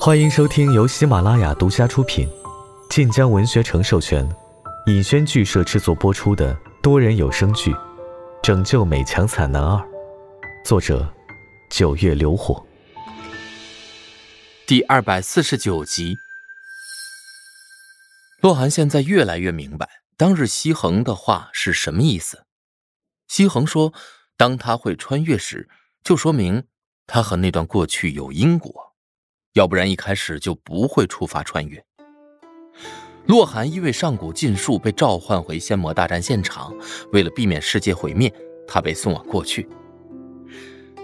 欢迎收听由喜马拉雅独家出品、晋江文学城授权、尹轩剧社制作播出的多人有声剧《拯救美强惨男二》，作者：九月流火，第二百四十九集。洛寒现在越来越明白当日西恒的话是什么意思。西恒说，当他会穿越时，就说明他和那段过去有因果。要不然一开始就不会触发穿越。洛寒因为上古禁术被召唤回仙魔大战现场，为了避免世界毁灭，他被送往过去。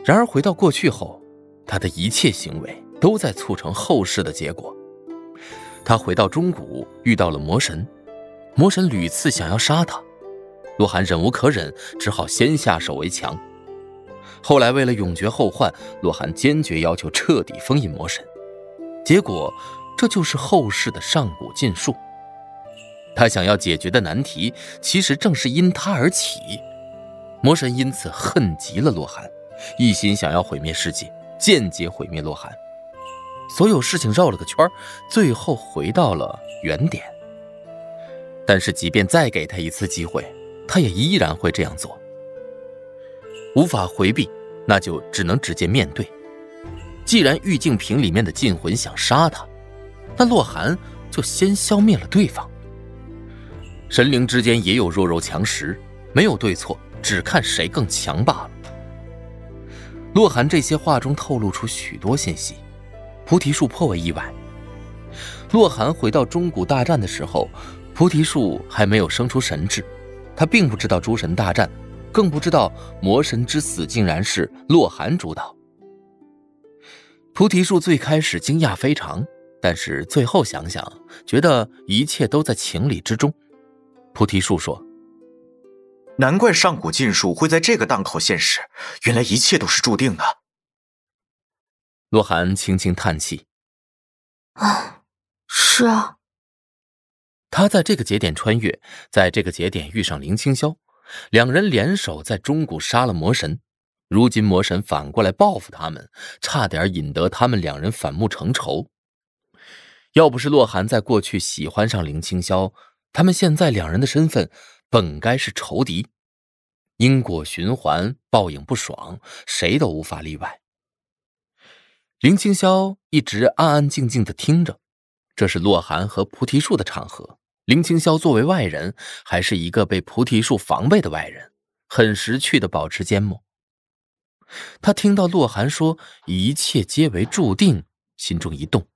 然而回到过去后，他的一切行为都在促成后世的结果。他回到中古，遇到了魔神，魔神屡次想要杀他，洛寒忍无可忍，只好先下手为强。后来为了永绝后患，洛寒坚决要求彻底封印魔神。结果，这就是后世的上古禁术。他想要解决的难题，其实正是因他而起。魔神因此恨极了洛寒，一心想要毁灭世界，间接毁灭洛寒。所有事情绕了个圈，最后回到了原点。但是，即便再给他一次机会，他也依然会这样做。无法回避，那就只能直接面对。既然玉净瓶里面的禁魂想杀他，那洛寒就先消灭了对方。神灵之间也有弱肉强食，没有对错，只看谁更强罢了。洛寒这些话中透露出许多信息，菩提树颇为意外。洛寒回到中古大战的时候，菩提树还没有生出神智，他并不知道诸神大战，更不知道魔神之死竟然是洛寒主导。菩提树最开始惊讶非常，但是最后想想，觉得一切都在情理之中。菩提树说：“难怪上古禁术会在这个档口现世，原来一切都是注定的。”洛寒轻轻叹气：“啊，是啊。”他在这个节点穿越，在这个节点遇上林清霄，两人联手在中古杀了魔神。如今魔神反过来报复他们，差点引得他们两人反目成仇。要不是洛寒在过去喜欢上林清霄，他们现在两人的身份本该是仇敌。因果循环，报应不爽，谁都无法例外。林清霄一直安安静静的听着，这是洛寒和菩提树的场合。林清霄作为外人，还是一个被菩提树防备的外人，很识趣的保持缄默。他听到洛寒说“一切皆为注定”，心中一动，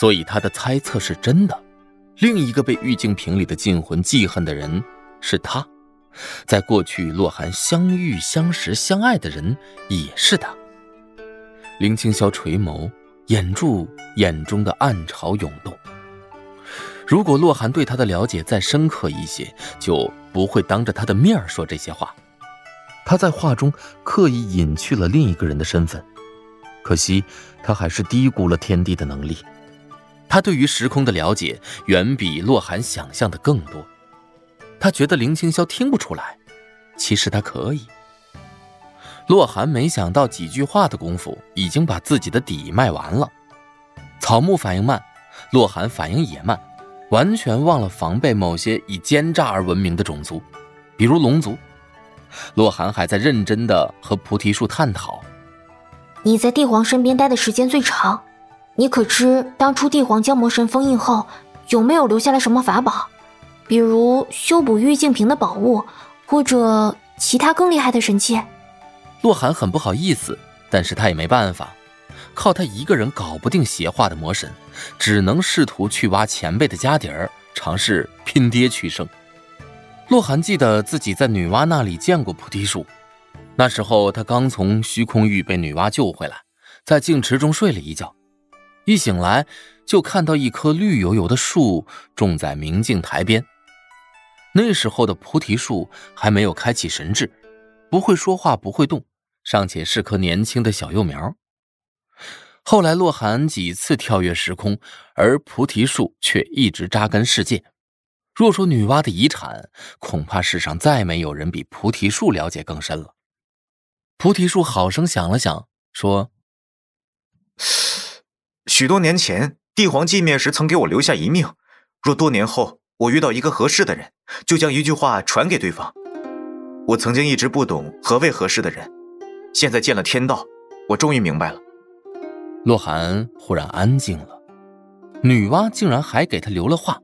所以他的猜测是真的。另一个被玉净瓶里的禁魂记恨的人是他，在过去洛寒相遇、相识、相爱的人也是他。林清霄垂眸，掩住眼中的暗潮涌动。如果洛寒对他的了解再深刻一些，就不会当着他的面说这些话。他在话中刻意隐去了另一个人的身份，可惜他还是低估了天地的能力。他对于时空的了解远比洛寒想象的更多。他觉得林清霄听不出来，其实他可以。洛寒没想到几句话的功夫，已经把自己的底卖完了。草木反应慢，洛寒反应也慢，完全忘了防备某些以奸诈而闻名的种族，比如龙族。洛寒还在认真的和菩提树探讨。你在帝皇身边待的时间最长，你可知当初帝皇将魔神封印后，有没有留下来什么法宝？比如修补玉净瓶的宝物，或者其他更厉害的神器？洛寒很不好意思，但是他也没办法，靠他一个人搞不定邪化的魔神，只能试图去挖前辈的家底儿，尝试拼爹取胜。洛寒记得自己在女娲那里见过菩提树，那时候他刚从虚空域被女娲救回来，在净池中睡了一觉，一醒来就看到一棵绿油油的树种在明镜台边。那时候的菩提树还没有开启神智，不会说话，不会动，尚且是棵年轻的小幼苗。后来洛寒几次跳跃时空，而菩提树却一直扎根世界。若说女娲的遗产，恐怕世上再没有人比菩提树了解更深了。菩提树好生想了想，说：“许多年前，帝皇寂灭时曾给我留下一命，若多年后我遇到一个合适的人，就将一句话传给对方。我曾经一直不懂何谓合适的人，现在见了天道，我终于明白了。洛寒忽然安静了，女娲竟然还给他留了话。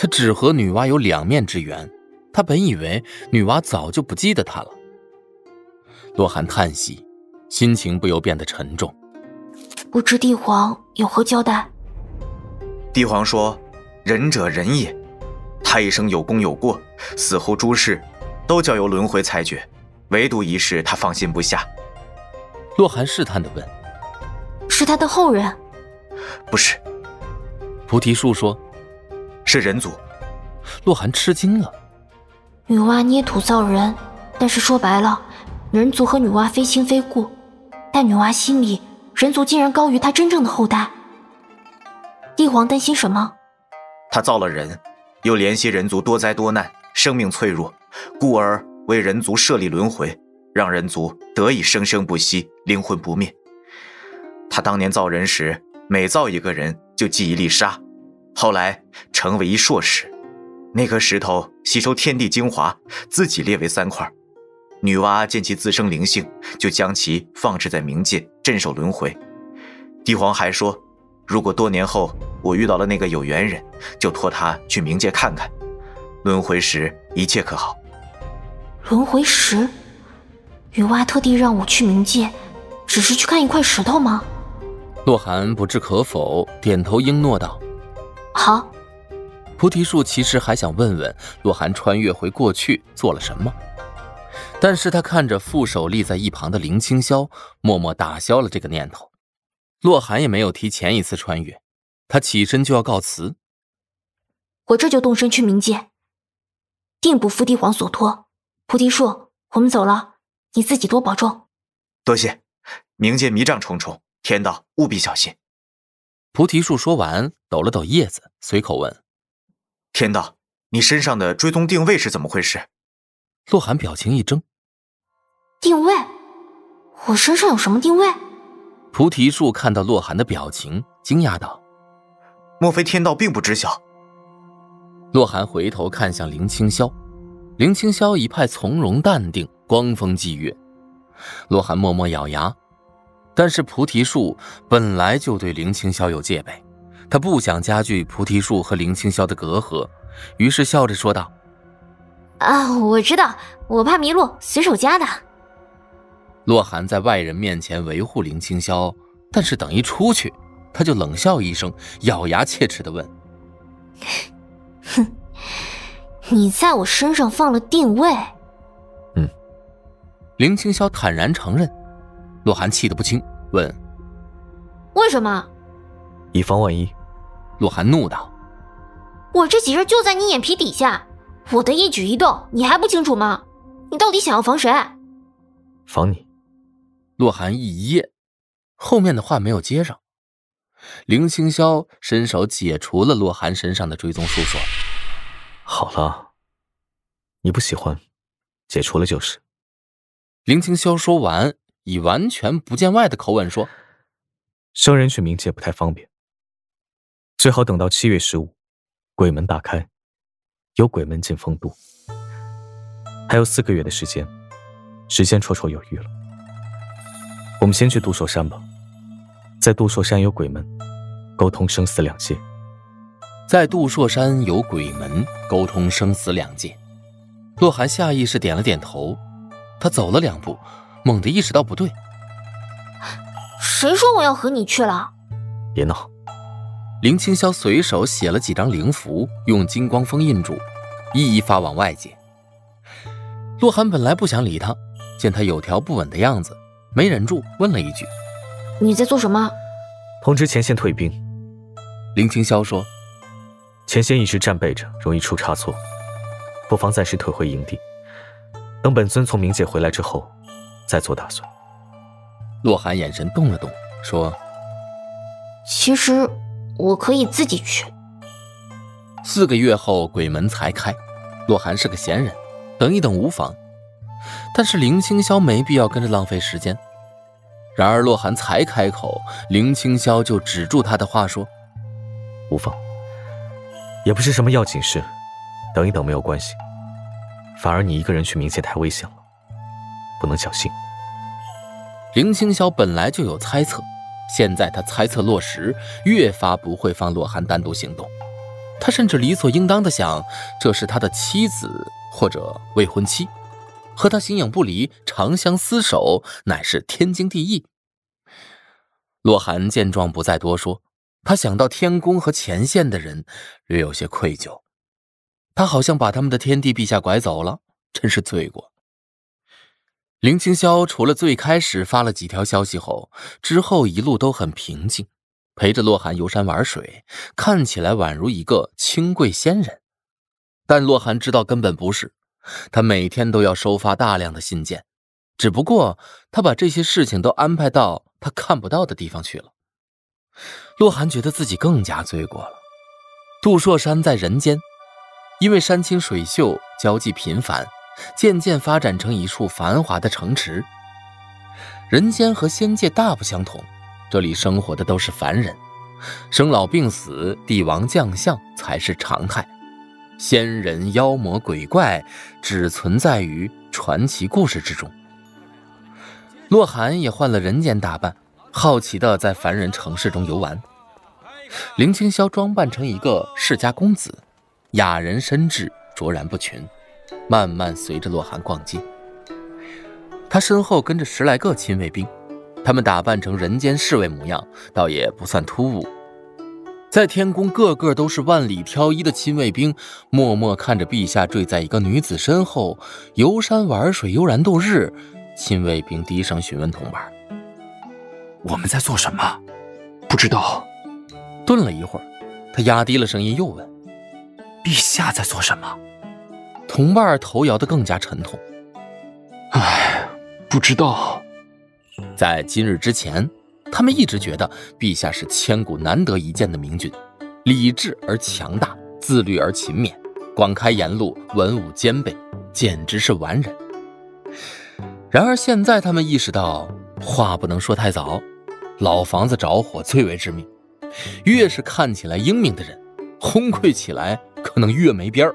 他只和女娲有两面之缘，他本以为女娲早就不记得他了。洛寒叹息，心情不由变得沉重。不知帝皇有何交代？帝皇说：“仁者仁也，他一生有功有过，死后诸事都交由轮回裁决，唯独一事他放心不下。”洛寒试探的问：“是他的后人？”“不是。”菩提树说。是人族，洛寒吃惊了。女娲捏土造人，但是说白了，人族和女娲非亲非故。但女娲心里，人族竟然高于她真正的后代。帝皇担心什么？他造了人，又怜惜人族多灾多难，生命脆弱，故而为人族设立轮回，让人族得以生生不息，灵魂不灭。他当年造人时，每造一个人就记一粒沙。后来成为一硕石，那颗石头吸收天地精华，自己列为三块。女娲见其自生灵性，就将其放置在冥界镇守轮回。帝皇还说，如果多年后我遇到了那个有缘人，就托他去冥界看看，轮回时一切可好。轮回石，女娲特地让我去冥界，只是去看一块石头吗？洛寒不置可否，点头应诺道。好，菩提树其实还想问问洛寒穿越回过去做了什么，但是他看着副手立在一旁的林清霄，默默打消了这个念头。洛寒也没有提前一次穿越，他起身就要告辞。我这就动身去冥界，定不负帝皇所托。菩提树，我们走了，你自己多保重。多谢，冥界迷障重重，天道务必小心。菩提树说完，抖了抖叶子，随口问：“天道，你身上的追踪定位是怎么回事？”洛寒表情一怔：“定位？我身上有什么定位？”菩提树看到洛寒的表情，惊讶道：“莫非天道并不知晓？”洛寒回头看向林清霄，林清霄一派从容淡定，光风霁月。洛寒默默咬牙。但是菩提树本来就对林清霄有戒备，他不想加剧菩提树和林清霄的隔阂，于是笑着说道：“啊，我知道，我怕迷路，随手加的。”洛寒在外人面前维护林清霄，但是等一出去，他就冷笑一声，咬牙切齿的问：“哼，你在我身上放了定位？”嗯，林清霄坦然承认。洛寒气得不轻，问：“为什么？”以防万一。洛寒怒道：“我这几日就在你眼皮底下，我的一举一动你还不清楚吗？你到底想要防谁？”防你。洛寒一噎，后面的话没有接上。林清霄伸手解除了洛寒身上的追踪术，说：“好了，你不喜欢，解除了就是。”林清霄说完。以完全不见外的口吻说：“生人去冥界不太方便，最好等到七月十五，鬼门大开，有鬼门进风度，还有四个月的时间，时间绰绰有余了。我们先去杜朔山吧，在杜朔山有鬼门，沟通生死两界。在杜朔山有鬼门，沟通生死两界。”洛寒下意识点了点头，他走了两步。猛地意识到不对，谁说我要和你去了？别闹！林清霄随手写了几张灵符，用金光封印住，一一发往外界。洛寒本来不想理他，见他有条不紊的样子，没忍住问了一句：“你在做什么？”通知前线退兵。林清霄说：“前线一直战备着，容易出差错，不妨暂时退回营地，等本尊从冥界回来之后。”再做打算。洛寒眼神动了动，说：“其实我可以自己去。”四个月后鬼门才开，洛寒是个闲人，等一等无妨。但是林清霄没必要跟着浪费时间。然而洛寒才开口，林清霄就止住他的话说：“无妨，也不是什么要紧事，等一等没有关系。反而你一个人去冥界太危险了，不能侥幸。”林清霄本来就有猜测，现在他猜测落实，越发不会放洛寒单独行动。他甚至理所应当的想，这是他的妻子或者未婚妻，和他形影不离，长相厮守，乃是天经地义。洛寒见状，不再多说。他想到天宫和前线的人，略有些愧疚。他好像把他们的天帝陛下拐走了，真是罪过。林清霄除了最开始发了几条消息后，之后一路都很平静。陪着洛寒游山玩水，看起来宛如一个清贵仙人，但洛寒知道根本不是。他每天都要收发大量的信件，只不过他把这些事情都安排到他看不到的地方去了。洛寒觉得自己更加罪过了。杜硕山在人间，因为山清水秀，交际频繁，渐渐发展成一处繁华的城池。人间和仙界大不相同。这里生活的都是凡人，生老病死、帝王将相才是常态，仙人、妖魔、鬼怪只存在于传奇故事之中。洛寒也换了人间打扮，好奇的在凡人城市中游玩。林清霄装扮成一个世家公子，雅人深致，卓然不群，慢慢随着洛寒逛街。他身后跟着十来个亲卫兵。他们打扮成人间侍卫模样，倒也不算突兀。在天宫，个个都是万里挑一的亲卫兵，默默看着陛下坠在一个女子身后，游山玩水，悠然度日。亲卫兵低声询问同伴：“我们在做什么？不知道。”顿了一会儿，他压低了声音又问：“陛下在做什么？”同伴头摇得更加沉痛：“唉，不知道。”在今日之前，他们一直觉得陛下是千古难得一见的明君，理智而强大，自律而勤勉，广开言路，文武兼备，简直是完人。然而现在，他们意识到话不能说太早，老房子着火最为致命。越是看起来英明的人，崩溃起来可能越没边儿。